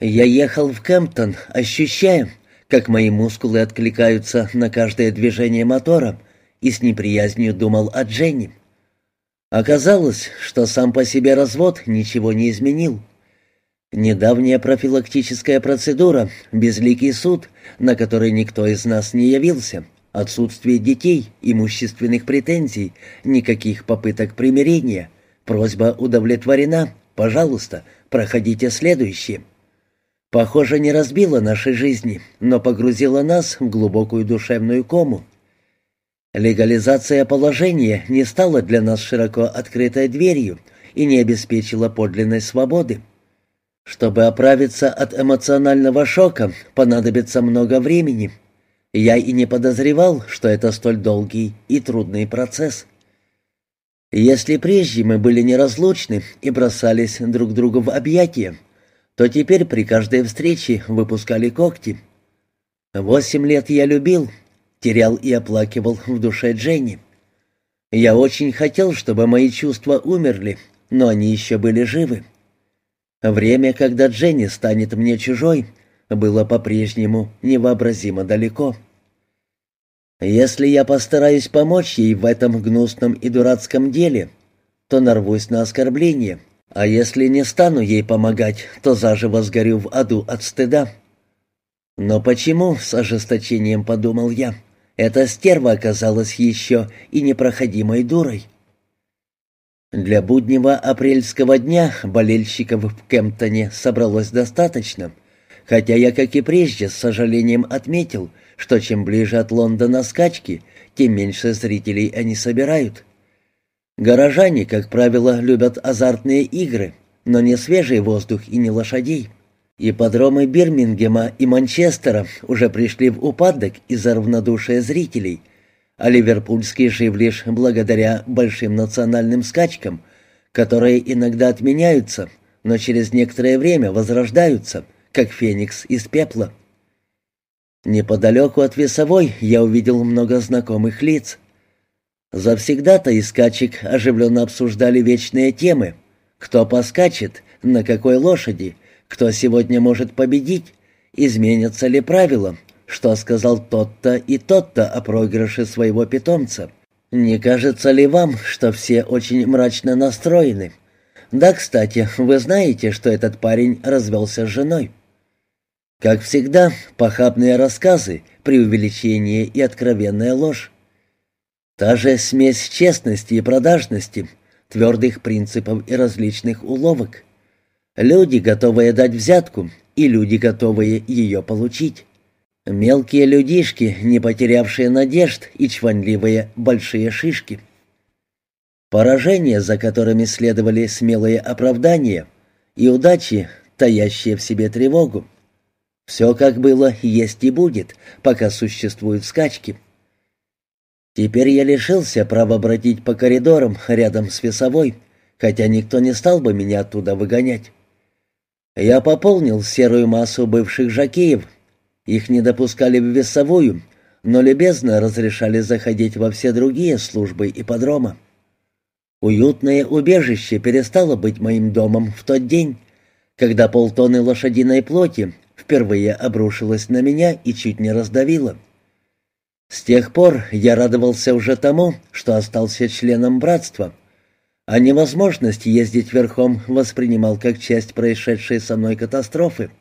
Я ехал в Кемптон, ощущая, как мои мускулы откликаются на каждое движение мотора, и с неприязнью думал о Дженни. Оказалось, что сам по себе развод ничего не изменил. Недавняя профилактическая процедура, безликий суд, на который никто из нас не явился, отсутствие детей, имущественных претензий, никаких попыток примирения, просьба удовлетворена, пожалуйста, проходите следующее. Похоже, не разбила нашей жизни, но погрузила нас в глубокую душевную кому. Легализация положения не стала для нас широко открытой дверью и не обеспечила подлинной свободы. Чтобы оправиться от эмоционального шока, понадобится много времени. Я и не подозревал, что это столь долгий и трудный процесс. Если прежде мы были неразлучны и бросались друг другу в объятия, то теперь при каждой встрече выпускали когти. Восемь лет я любил, терял и оплакивал в душе Дженни. Я очень хотел, чтобы мои чувства умерли, но они еще были живы. Время, когда Дженни станет мне чужой, было по-прежнему невообразимо далеко. Если я постараюсь помочь ей в этом гнусном и дурацком деле, то нарвусь на оскорбление — а если не стану ей помогать, то заживо сгорю в аду от стыда. Но почему, с ожесточением подумал я, эта стерва оказалась еще и непроходимой дурой? Для буднего апрельского дня болельщиков в Кемптоне собралось достаточно, хотя я, как и прежде, с сожалением отметил, что чем ближе от Лондона скачки, тем меньше зрителей они собирают. Горожане, как правило, любят азартные игры, но не свежий воздух и не лошадей. Ипподромы Бирмингема и Манчестера уже пришли в упадок из-за равнодушия зрителей, а ливерпульский жив лишь благодаря большим национальным скачкам, которые иногда отменяются, но через некоторое время возрождаются, как феникс из пепла. Неподалеку от весовой я увидел много знакомых лиц — Завсегда-то и скачек оживленно обсуждали вечные темы. Кто поскачет, на какой лошади, кто сегодня может победить, изменятся ли правила, что сказал тот-то и тот-то о проигрыше своего питомца. Не кажется ли вам, что все очень мрачно настроены? Да, кстати, вы знаете, что этот парень развелся с женой. Как всегда, похабные рассказы, преувеличение и откровенная ложь. Та же смесь честности и продажности, твердых принципов и различных уловок. Люди, готовые дать взятку, и люди, готовые ее получить. Мелкие людишки, не потерявшие надежд, и чванливые большие шишки. Поражения, за которыми следовали смелые оправдания, и удачи, таящие в себе тревогу. Все как было, есть и будет, пока существуют скачки. Теперь я лишился права бродить по коридорам рядом с весовой, хотя никто не стал бы меня оттуда выгонять. Я пополнил серую массу бывших жакеев. Их не допускали в весовую, но любезно разрешали заходить во все другие службы и подрома. Уютное убежище перестало быть моим домом в тот день, когда полтонны лошадиной плоти впервые обрушилось на меня и чуть не раздавило. С тех пор я радовался уже тому, что остался членом братства, а невозможность ездить верхом воспринимал как часть происшедшей со мной катастрофы.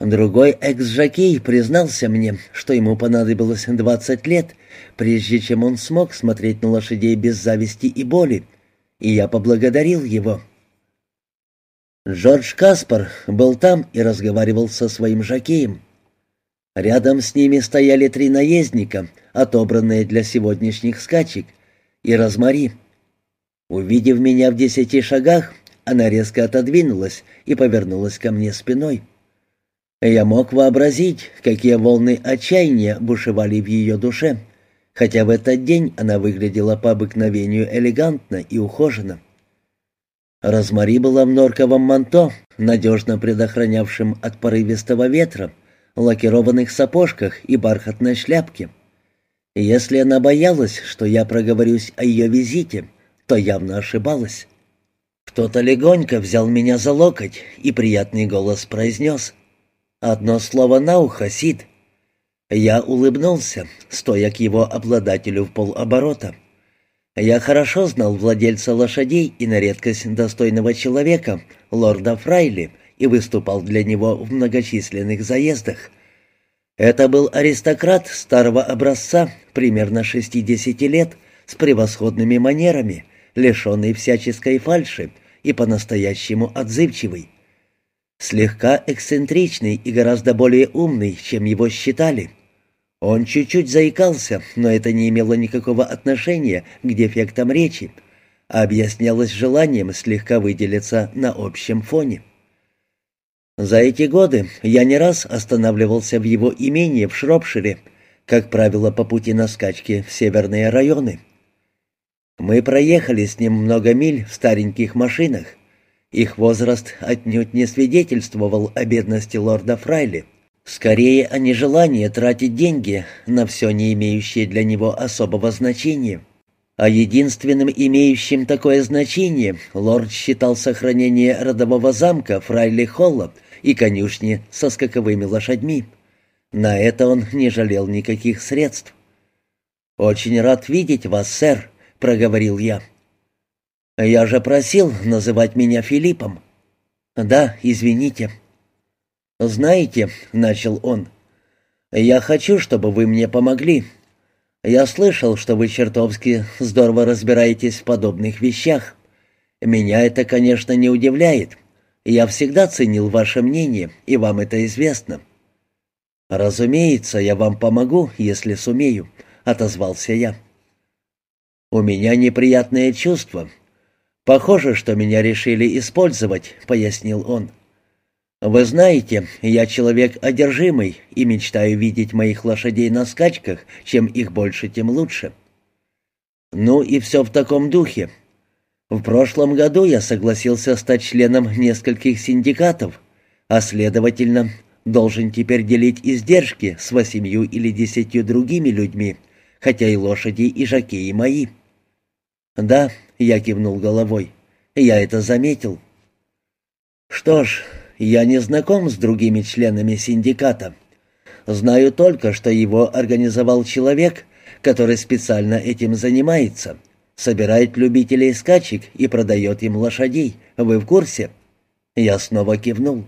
Другой экс-жокей признался мне, что ему понадобилось 20 лет, прежде чем он смог смотреть на лошадей без зависти и боли, и я поблагодарил его. Джордж Каспар был там и разговаривал со своим жокеем. Рядом с ними стояли три наездника, отобранные для сегодняшних скачек, и Розмари. Увидев меня в десяти шагах, она резко отодвинулась и повернулась ко мне спиной. Я мог вообразить, какие волны отчаяния бушевали в ее душе, хотя в этот день она выглядела по обыкновению элегантно и ухоженно. Розмари была в норковом манто, надежно предохранявшем от порывистого ветра, лакированных сапожках и бархатной шляпке. если она боялась, что я проговорюсь о ее визите, то явно ошибалась. Кто-то легонько взял меня за локоть, и приятный голос произнес. «Одно слово на ухо, Сид». Я улыбнулся, стоя к его обладателю в полоборота. Я хорошо знал владельца лошадей и на редкость достойного человека, лорда Фрайли, и выступал для него в многочисленных заездах. Это был аристократ старого образца, примерно 60 лет, с превосходными манерами, лишенный всяческой фальши и по-настоящему отзывчивый. Слегка эксцентричный и гораздо более умный, чем его считали. Он чуть-чуть заикался, но это не имело никакого отношения к дефектам речи, а объяснялось желанием слегка выделиться на общем фоне. За эти годы я не раз останавливался в его имении в Шропшире, как правило, по пути на скачки в северные районы. Мы проехали с ним много миль в стареньких машинах. Их возраст отнюдь не свидетельствовал о бедности лорда Фрайли. Скорее о нежелании тратить деньги на все не имеющее для него особого значения. А единственным имеющим такое значение лорд считал сохранение родового замка Фрайли Холла и конюшни со скаковыми лошадьми. На это он не жалел никаких средств. «Очень рад видеть вас, сэр», проговорил я. «Я же просил называть меня Филиппом». «Да, извините». «Знаете», — начал он, — «я хочу, чтобы вы мне помогли. Я слышал, что вы чертовски здорово разбираетесь в подобных вещах. Меня это, конечно, не удивляет. Я всегда ценил ваше мнение, и вам это известно». «Разумеется, я вам помогу, если сумею», — отозвался я. «У меня неприятное чувство. Похоже, что меня решили использовать», — пояснил он. «Вы знаете, я человек одержимый и мечтаю видеть моих лошадей на скачках, чем их больше, тем лучше». «Ну и все в таком духе. В прошлом году я согласился стать членом нескольких синдикатов, а, следовательно, должен теперь делить издержки с восемью или десятью другими людьми, хотя и лошади, и жакеи мои». «Да», — я кивнул головой, — «я это заметил». «Что ж, я не знаком с другими членами синдиката. Знаю только, что его организовал человек, который специально этим занимается, собирает любителей скачек и продает им лошадей. Вы в курсе?» Я снова кивнул.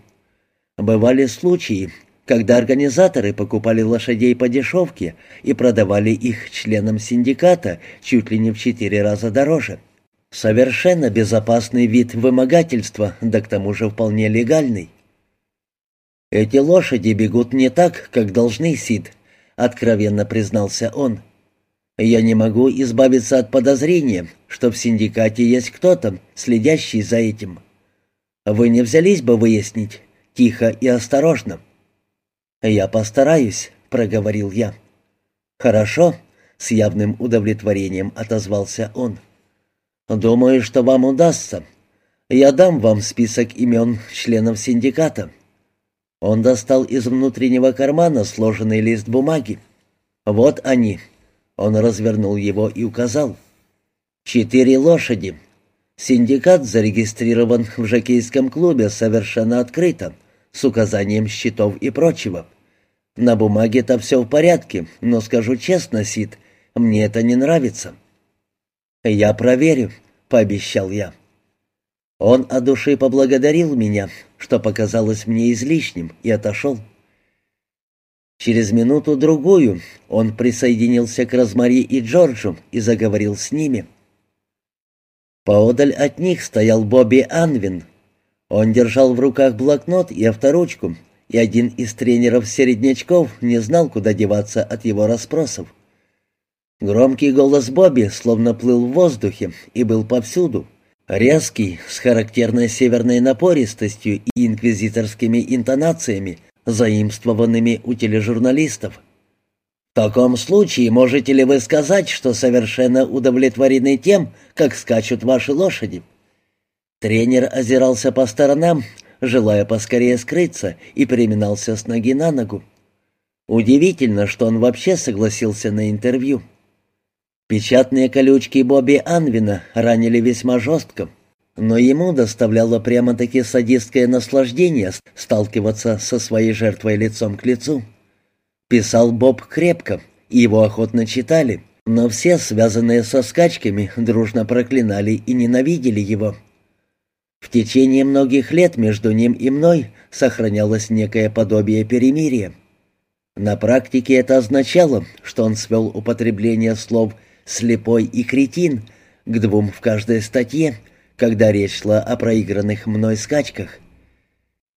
Бывали случаи, когда организаторы покупали лошадей по дешевке и продавали их членам синдиката чуть ли не в четыре раза дороже. Совершенно безопасный вид вымогательства, да к тому же вполне легальный. «Эти лошади бегут не так, как должны, Сид», — откровенно признался он. «Я не могу избавиться от подозрения, что в синдикате есть кто-то, следящий за этим. Вы не взялись бы выяснить, тихо и осторожно?» «Я постараюсь», — проговорил я. «Хорошо», — с явным удовлетворением отозвался он. «Думаю, что вам удастся. Я дам вам список имен членов синдиката». Он достал из внутреннего кармана сложенный лист бумаги. «Вот они». Он развернул его и указал. «Четыре лошади. Синдикат зарегистрирован в жокейском клубе совершенно открыто, с указанием счетов и прочего. На бумаге-то все в порядке, но скажу честно, Сид, мне это не нравится». «Я проверю», — пообещал я. Он от души поблагодарил меня, что показалось мне излишним, и отошел. Через минуту-другую он присоединился к Розмари и Джорджу и заговорил с ними. Поодаль от них стоял Бобби Анвин. Он держал в руках блокнот и авторучку, и один из тренеров-середнячков не знал, куда деваться от его расспросов. Громкий голос Бобби словно плыл в воздухе и был повсюду. Резкий, с характерной северной напористостью и инквизиторскими интонациями, заимствованными у тележурналистов. «В таком случае можете ли вы сказать, что совершенно удовлетворены тем, как скачут ваши лошади?» Тренер озирался по сторонам, желая поскорее скрыться, и переминался с ноги на ногу. Удивительно, что он вообще согласился на интервью. Печатные колючки Бобби Анвина ранили весьма жестко. Но ему доставляло прямо-таки садистское наслаждение сталкиваться со своей жертвой лицом к лицу. Писал Боб крепко, и его охотно читали, но все, связанные со скачками, дружно проклинали и ненавидели его. В течение многих лет между ним и мной сохранялось некое подобие перемирия. На практике это означало, что он свел употребление слов «слепой» и «кретин» к двум в каждой статье, когда речь шла о проигранных мной скачках.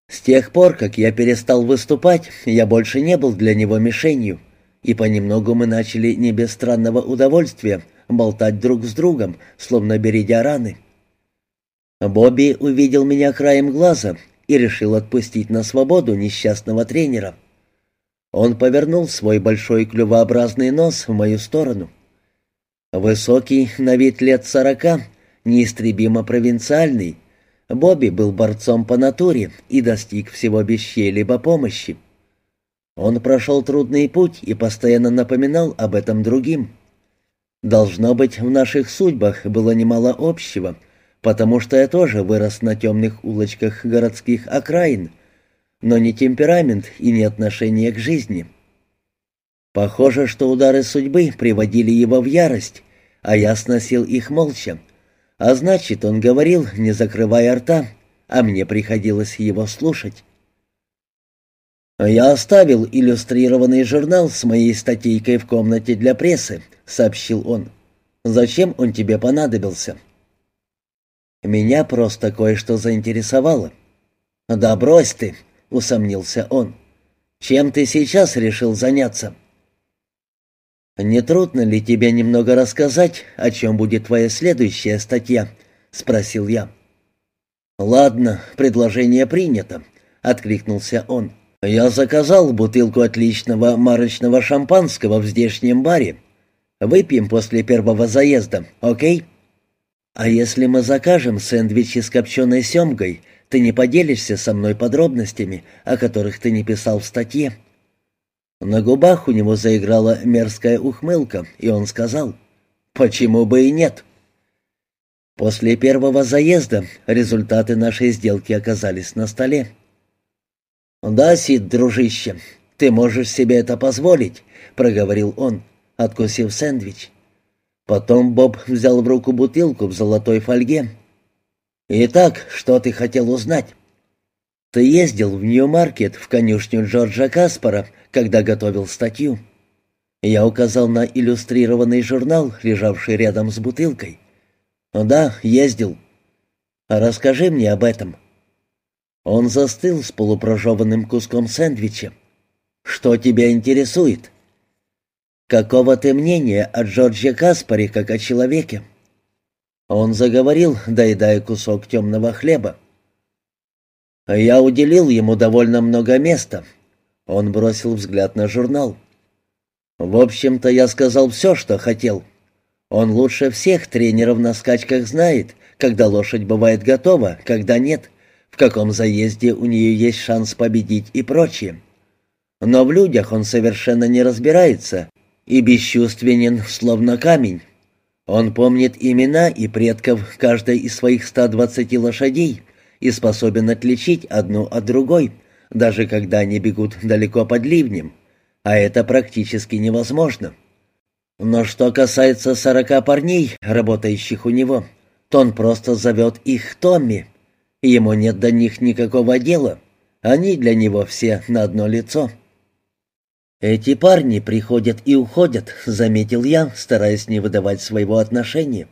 С тех пор, как я перестал выступать, я больше не был для него мишенью, и понемногу мы начали не без странного удовольствия болтать друг с другом, словно бередя раны. Бобби увидел меня краем глаза и решил отпустить на свободу несчастного тренера. Он повернул свой большой клювообразный нос в мою сторону. Высокий, на вид лет сорока, неистребимо провинциальный, Бобби был борцом по натуре и достиг всего без чьей-либо помощи. Он прошел трудный путь и постоянно напоминал об этом другим. Должно быть, в наших судьбах было немало общего, потому что я тоже вырос на темных улочках городских окраин, но не темперамент и не отношение к жизни. Похоже, что удары судьбы приводили его в ярость, а я сносил их молча. А значит, он говорил, не закрывая рта, а мне приходилось его слушать. «Я оставил иллюстрированный журнал с моей статейкой в комнате для прессы», — сообщил он. «Зачем он тебе понадобился?» Меня просто кое-что заинтересовало. «Да брось ты», — усомнился он. «Чем ты сейчас решил заняться?» «Не трудно ли тебе немного рассказать, о чем будет твоя следующая статья?» — спросил я. «Ладно, предложение принято», — откликнулся он. «Я заказал бутылку отличного марочного шампанского в здешнем баре. Выпьем после первого заезда, окей?» «А если мы закажем сэндвичи с копченой семгой, ты не поделишься со мной подробностями, о которых ты не писал в статье?» На губах у него заиграла мерзкая ухмылка, и он сказал, «Почему бы и нет?» После первого заезда результаты нашей сделки оказались на столе. «Да, Сид, дружище, ты можешь себе это позволить», — проговорил он, откусив сэндвич. Потом Боб взял в руку бутылку в золотой фольге. «Итак, что ты хотел узнать?» «Ты ездил в Нью-Маркет в конюшню Джорджа Каспара когда готовил статью. Я указал на иллюстрированный журнал, лежавший рядом с бутылкой. «Да, ездил». «Расскажи мне об этом». Он застыл с полупрожеванным куском сэндвича. «Что тебя интересует?» «Какого ты мнения о Джордже Каспаре как о человеке?» Он заговорил, доедая кусок темного хлеба. «Я уделил ему довольно много места, он бросил взгляд на журнал. «В общем-то, я сказал все, что хотел. Он лучше всех тренеров на скачках знает, когда лошадь бывает готова, когда нет, в каком заезде у нее есть шанс победить и прочее. Но в людях он совершенно не разбирается и бесчувственен, словно камень. Он помнит имена и предков каждой из своих 120 лошадей и способен отличить одну от другой — даже когда они бегут далеко под ливнем, а это практически невозможно. Но что касается сорока парней, работающих у него, то он просто зовет их Томми. Ему нет до них никакого дела. Они для него все на одно лицо. «Эти парни приходят и уходят», — заметил я, стараясь не выдавать своего отношения.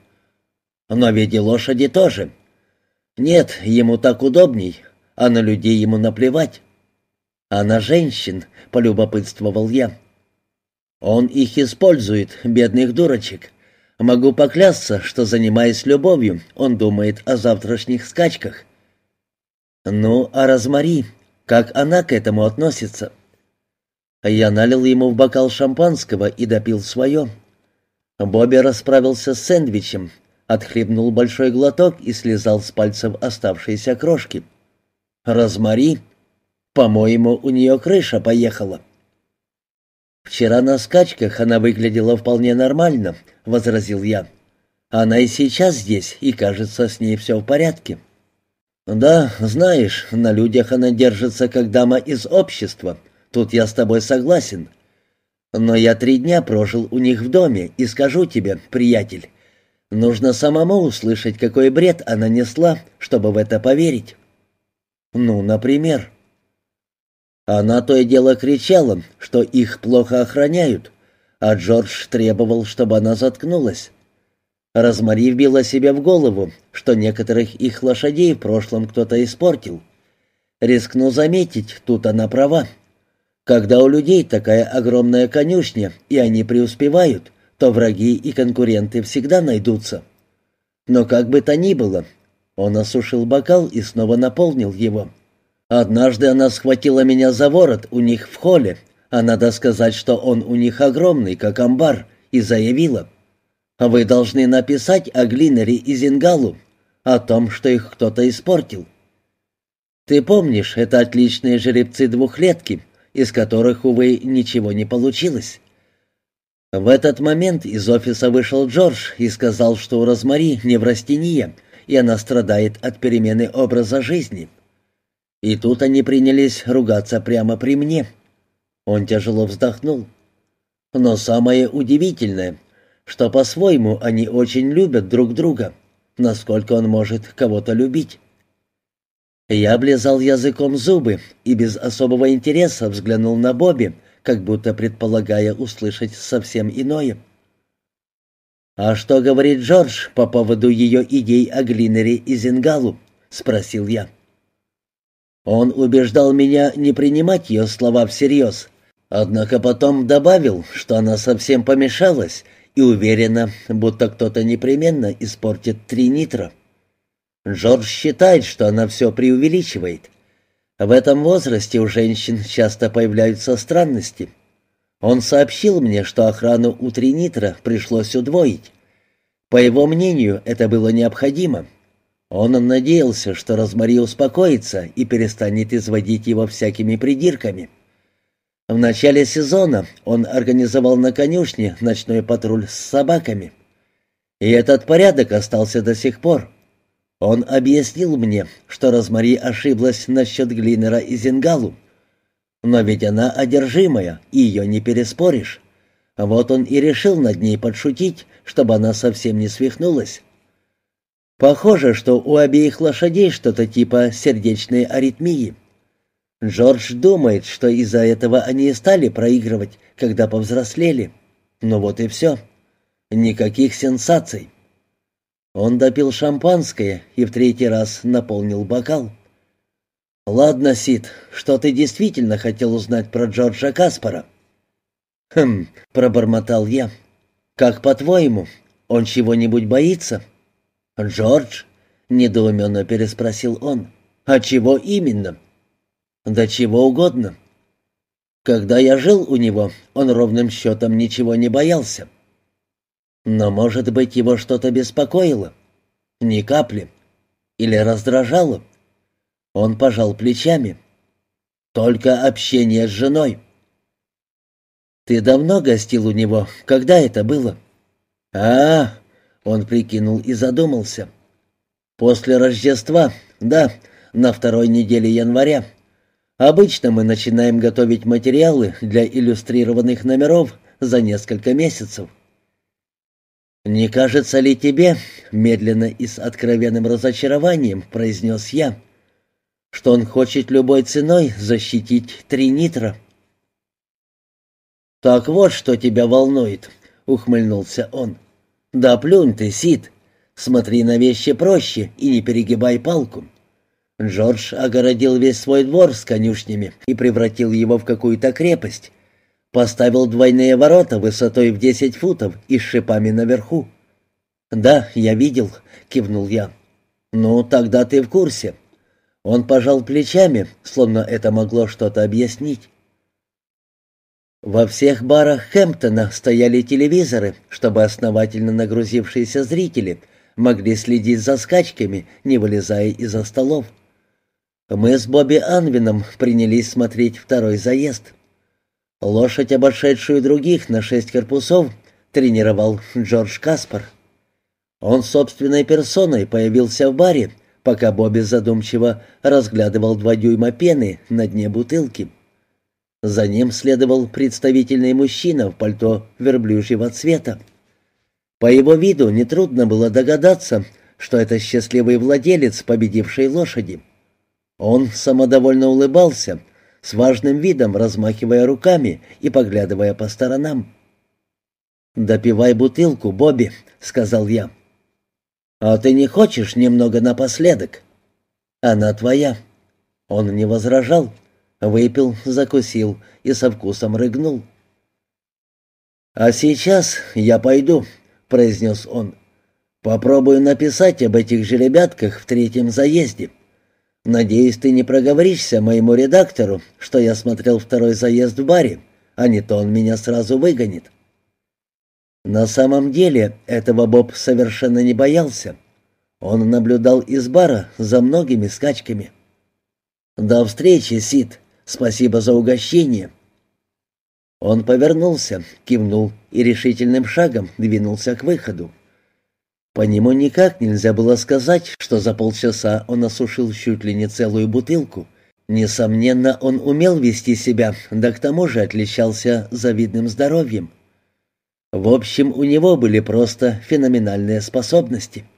«Но ведь и лошади тоже. Нет, ему так удобней, а на людей ему наплевать. «А на женщин?» — полюбопытствовал я. «Он их использует, бедных дурочек. Могу поклясться, что, занимаясь любовью, он думает о завтрашних скачках». «Ну, а Розмари, как она к этому относится?» Я налил ему в бокал шампанского и допил свое. Бобби расправился с сэндвичем, отхлебнул большой глоток и слезал с пальцев оставшиеся крошки. «Розмари?» По-моему, у нее крыша поехала». «Вчера на скачках она выглядела вполне нормально», — возразил я. Она и сейчас здесь, и, кажется, с ней все в порядке. Да, знаешь, на людях она держится как дама из общества. Тут я с тобой согласен. Но я три дня прожил у них в доме, и скажу тебе, приятель, нужно самому услышать, какой бред она несла, чтобы в это поверить. Ну, например... Она то и дело кричала, что их плохо охраняют, а Джордж требовал, чтобы она заткнулась. Розмари вбила себе в голову, что некоторых их лошадей в прошлом кто-то испортил. Рискну заметить, тут она права. Когда у людей такая огромная конюшня, и они преуспевают, то враги и конкуренты всегда найдутся. Но как бы то ни было, он осушил бокал и снова наполнил его. Однажды она схватила меня за ворот у них в холле, а надо сказать, что он у них огромный, как амбар, и заявила. «Вы должны написать о Глинере и Зингалу, о том, что их кто-то испортил». Ты помнишь, это отличные жеребцы двухлетки, из которых, увы, ничего не получилось. В этот момент из офиса вышел Джордж и сказал, что у Розмари неврастения, и она страдает от перемены образа жизни. И тут они принялись ругаться прямо при мне. Он тяжело вздохнул. Но самое удивительное, что по-своему они очень любят друг друга, насколько он может кого-то любить. Я облизал языком зубы и без особого интереса взглянул на Бобби, как будто предполагая услышать совсем иное. «А что говорит Джордж по поводу ее идей о Глинере и Зингалу?» — спросил я. Он убеждал меня не принимать ее слова всерьез, однако потом добавил, что она совсем помешалась и уверена, будто кто-то непременно испортит три нитра. Джордж считает, что она все преувеличивает. В этом возрасте у женщин часто появляются странности. Он сообщил мне, что охрану у Тринитра пришлось удвоить. По его мнению, это было необходимо. Он надеялся, что Розмари успокоится и перестанет изводить его всякими придирками. В начале сезона он организовал на конюшне ночной патруль с собаками. И этот порядок остался до сих пор. Он объяснил мне, что Розмари ошиблась насчет Глинера и Зингалу. Но ведь она одержимая, и ее не переспоришь. Вот он и решил над ней подшутить, чтобы она совсем не свихнулась. Похоже, что у обеих лошадей что-то типа сердечной аритмии. Джордж думает, что из-за этого они и стали проигрывать, когда повзрослели. Ну вот и все. Никаких сенсаций. Он допил шампанское и в третий раз наполнил бокал. «Ладно, Сид, что ты действительно хотел узнать про Джорджа Каспара?» «Хм», — пробормотал я. «Как по-твоему, он чего-нибудь боится?» «Джордж?» — недоуменно переспросил он. «А чего именно?» «Да чего угодно». Когда я жил у него, он ровным счетом ничего не боялся. Но, может быть, его что-то беспокоило? Ни капли. Или раздражало? Он пожал плечами. Только общение с женой. «Ты давно гостил у него? Когда это было?» «А, он прикинул и задумался. «После Рождества, да, на второй неделе января. Обычно мы начинаем готовить материалы для иллюстрированных номеров за несколько месяцев. «Не кажется ли тебе, — медленно и с откровенным разочарованием произнес я, — что он хочет любой ценой защитить три нитра?» «Так вот, что тебя волнует», — ухмыльнулся он. «Да плюнь ты, Сид. Смотри на вещи проще и не перегибай палку». Джордж огородил весь свой двор с конюшнями и превратил его в какую-то крепость. Поставил двойные ворота высотой в десять футов и с шипами наверху. «Да, я видел», — кивнул я. «Ну, тогда ты в курсе». Он пожал плечами, словно это могло что-то объяснить. Во всех барах Хэмптона стояли телевизоры, чтобы основательно нагрузившиеся зрители могли следить за скачками, не вылезая из-за столов. Мы с Бобби Анвином принялись смотреть второй заезд. Лошадь, обошедшую других на шесть корпусов, тренировал Джордж Каспар. Он собственной персоной появился в баре, пока Бобби задумчиво разглядывал два дюйма пены на дне бутылки. За ним следовал представительный мужчина в пальто верблюжьего цвета. По его виду нетрудно было догадаться, что это счастливый владелец победившей лошади. Он самодовольно улыбался, с важным видом размахивая руками и поглядывая по сторонам. «Допивай бутылку, Бобби», — сказал я. «А ты не хочешь немного напоследок?» «Она твоя». Он не возражал, выпил, закусил и со вкусом рыгнул. «А сейчас я пойду», — произнес он. «Попробую написать об этих же ребятках в третьем заезде. Надеюсь, ты не проговоришься моему редактору, что я смотрел второй заезд в баре, а не то он меня сразу выгонит». На самом деле этого Боб совершенно не боялся. Он наблюдал из бара за многими скачками. «До встречи, Сид. Спасибо за угощение». Он повернулся, кивнул и решительным шагом двинулся к выходу. По нему никак нельзя было сказать, что за полчаса он осушил чуть ли не целую бутылку. Несомненно, он умел вести себя, да к тому же отличался завидным здоровьем. В общем, у него были просто феноменальные способности —